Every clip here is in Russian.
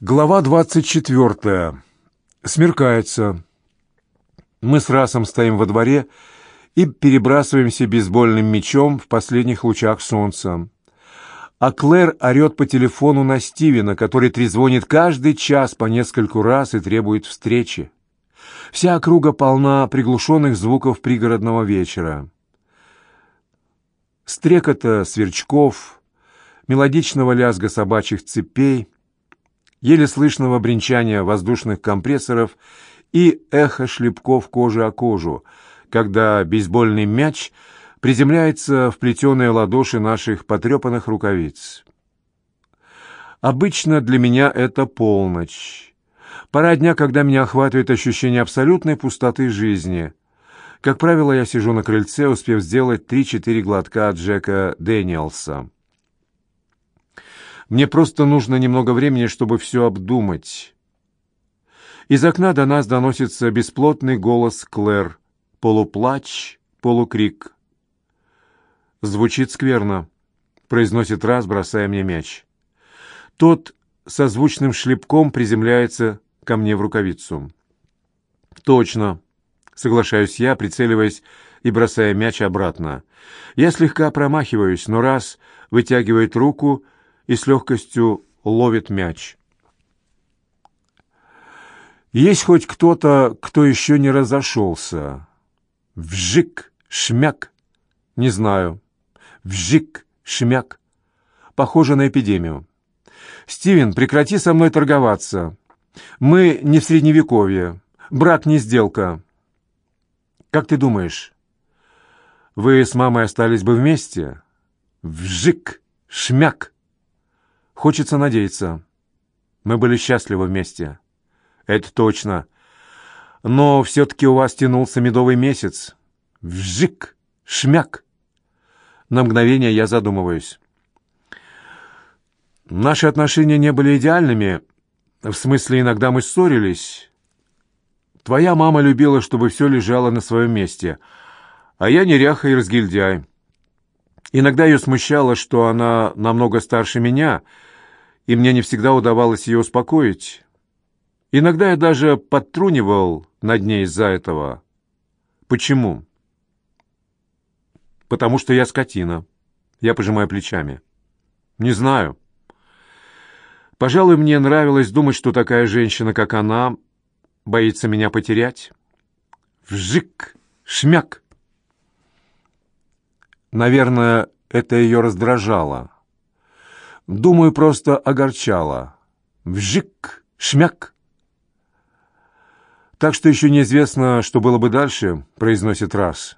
Глава двадцать четвертая. Смеркается. Мы с Расом стоим во дворе и перебрасываемся бейсбольным мячом в последних лучах солнца. А Клэр орет по телефону на Стивена, который трезвонит каждый час по нескольку раз и требует встречи. Вся округа полна приглушенных звуков пригородного вечера. Стрекота сверчков, мелодичного лязга собачьих цепей, еле слышного бренчания воздушных компрессоров и эхо шлепков кожи о кожу, когда бейсбольный мяч приземляется в плетеные ладоши наших потрепанных рукавиц. Обычно для меня это полночь. Пора дня, когда меня охватывает ощущение абсолютной пустоты жизни. Как правило, я сижу на крыльце, успев сделать три-четыре глотка от Джека Дэниелса. Мне просто нужно немного времени, чтобы все обдумать. Из окна до нас доносится бесплотный голос Клэр. Полуплач, полукрик. «Звучит скверно», — произносит раз, бросая мне мяч. Тот со звучным шлепком приземляется ко мне в рукавицу. «Точно», — соглашаюсь я, прицеливаясь и бросая мяч обратно. Я слегка промахиваюсь, но раз вытягивает руку и с легкостью ловит мяч. Есть хоть кто-то, кто еще не разошелся? Вжик, шмяк. Не знаю. Вжик, шмяк. Похоже на эпидемию. «Стивен, прекрати со мной торговаться. Мы не в Средневековье. Брак не сделка». «Как ты думаешь, вы с мамой остались бы вместе?» «Вжик, шмяк». Хочется надеяться. Мы были счастливы вместе. Это точно. Но все-таки у вас тянулся медовый месяц. Вжик! Шмяк! На мгновение я задумываюсь. Наши отношения не были идеальными. В смысле, иногда мы ссорились. Твоя мама любила, чтобы все лежало на своем месте, а я неряха и разгильдяй. Иногда ее смущало, что она намного старше меня, и мне не всегда удавалось ее успокоить. Иногда я даже подтрунивал над ней из-за этого. Почему? Потому что я скотина. Я пожимаю плечами. Не знаю. Пожалуй, мне нравилось думать, что такая женщина, как она, боится меня потерять. Вжик! Шмяк! Наверное, это ее раздражало. Думаю, просто огорчало. Вжик! Шмяк! Так что еще неизвестно, что было бы дальше, произносит раз.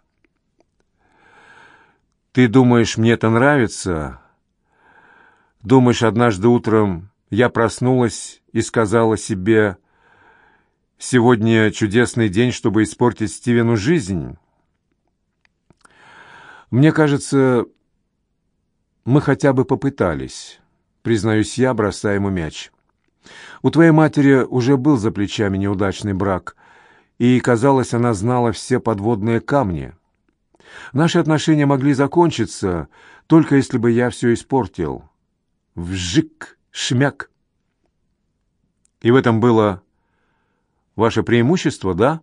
Ты думаешь, мне это нравится? Думаешь, однажды утром я проснулась и сказала себе, «Сегодня чудесный день, чтобы испортить Стивену жизнь». Мне кажется, мы хотя бы попытались, признаюсь я, бросая ему мяч. У твоей матери уже был за плечами неудачный брак, и, казалось, она знала все подводные камни. Наши отношения могли закончиться, только если бы я все испортил. Вжик, шмяк. И в этом было ваше преимущество, да?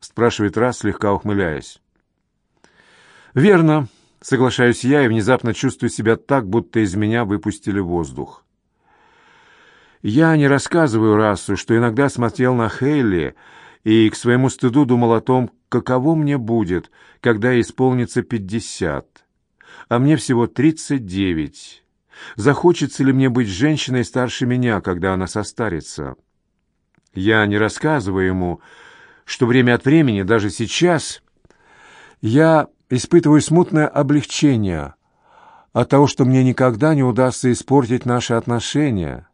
спрашивает раз, слегка ухмыляясь. Верно, соглашаюсь я и внезапно чувствую себя так, будто из меня выпустили воздух. Я не рассказываю расу, что иногда смотрел на Хейли и к своему стыду думал о том, каково мне будет, когда исполнится пятьдесят, а мне всего тридцать девять. Захочется ли мне быть женщиной старше меня, когда она состарится? Я не рассказываю ему, что время от времени, даже сейчас, я испытываю смутное облегчение от того, что мне никогда не удастся испортить наши отношения,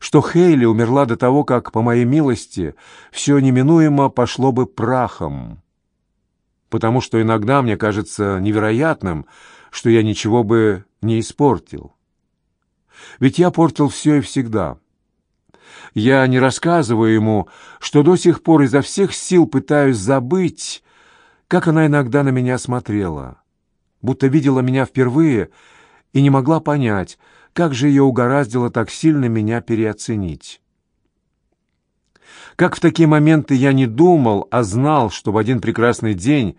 что Хейли умерла до того, как, по моей милости, все неминуемо пошло бы прахом, потому что иногда мне кажется невероятным, что я ничего бы не испортил. Ведь я портил все и всегда. Я не рассказываю ему, что до сих пор изо всех сил пытаюсь забыть, как она иногда на меня смотрела, будто видела меня впервые и не могла понять, как же ее угораздило так сильно меня переоценить. Как в такие моменты я не думал, а знал, что в один прекрасный день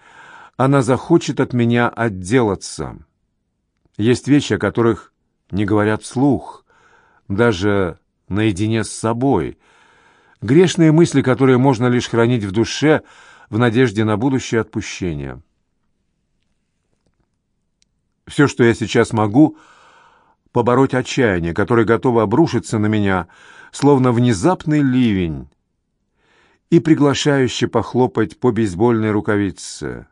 она захочет от меня отделаться. Есть вещи, о которых не говорят вслух, даже наедине с собой. Грешные мысли, которые можно лишь хранить в душе в надежде на будущее отпущение. Все, что я сейчас могу, побороть отчаяние, которое готово обрушиться на меня, словно внезапный ливень, и приглашающе похлопать по бейсбольной рукавице.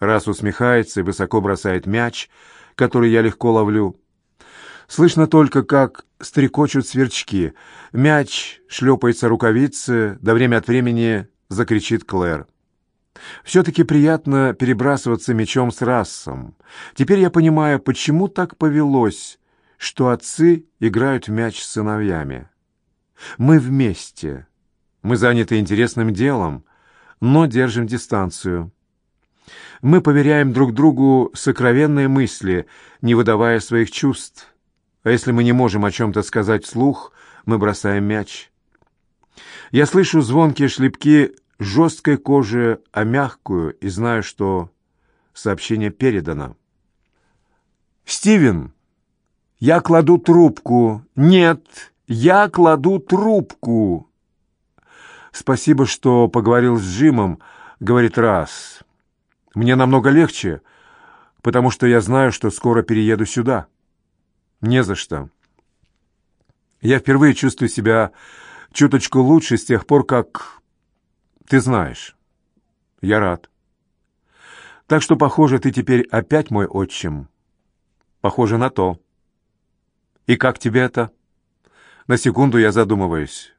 Раз усмехается и высоко бросает мяч, который я легко ловлю. Слышно только, как стрекочут сверчки. Мяч шлепается рукавицы, до время от времени закричит Клэр. Все-таки приятно перебрасываться мечом с расом. Теперь я понимаю, почему так повелось, что отцы играют в мяч с сыновьями. Мы вместе. Мы заняты интересным делом, но держим дистанцию. Мы поверяем друг другу сокровенные мысли, не выдавая своих чувств. А если мы не можем о чем-то сказать вслух, мы бросаем мяч. Я слышу звонкие шлепки жесткой кожи о мягкую и знаю, что сообщение передано. «Стивен, я кладу трубку. Нет, я кладу трубку!» «Спасибо, что поговорил с Джимом», — говорит Раз. «Мне намного легче, потому что я знаю, что скоро перееду сюда». «Не за что. Я впервые чувствую себя чуточку лучше с тех пор, как ты знаешь. Я рад. Так что, похоже, ты теперь опять мой отчим. Похоже на то. И как тебе это? На секунду я задумываюсь.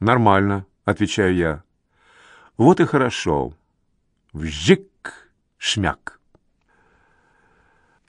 Нормально, отвечаю я. Вот и хорошо. Вжик, шмяк.